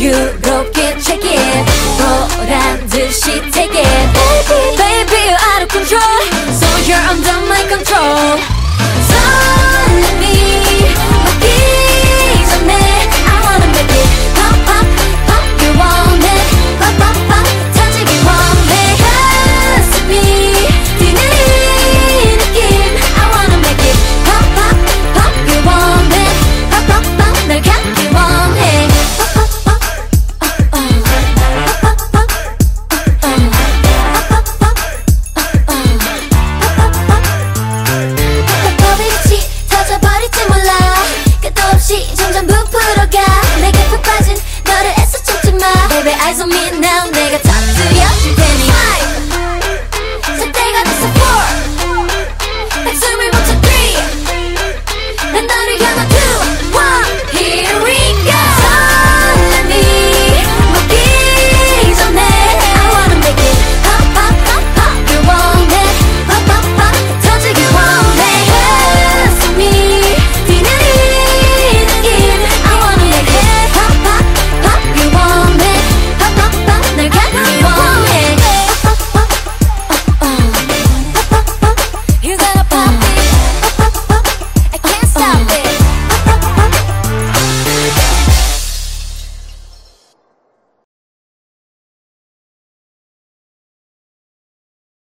유롭게 check it. 돌아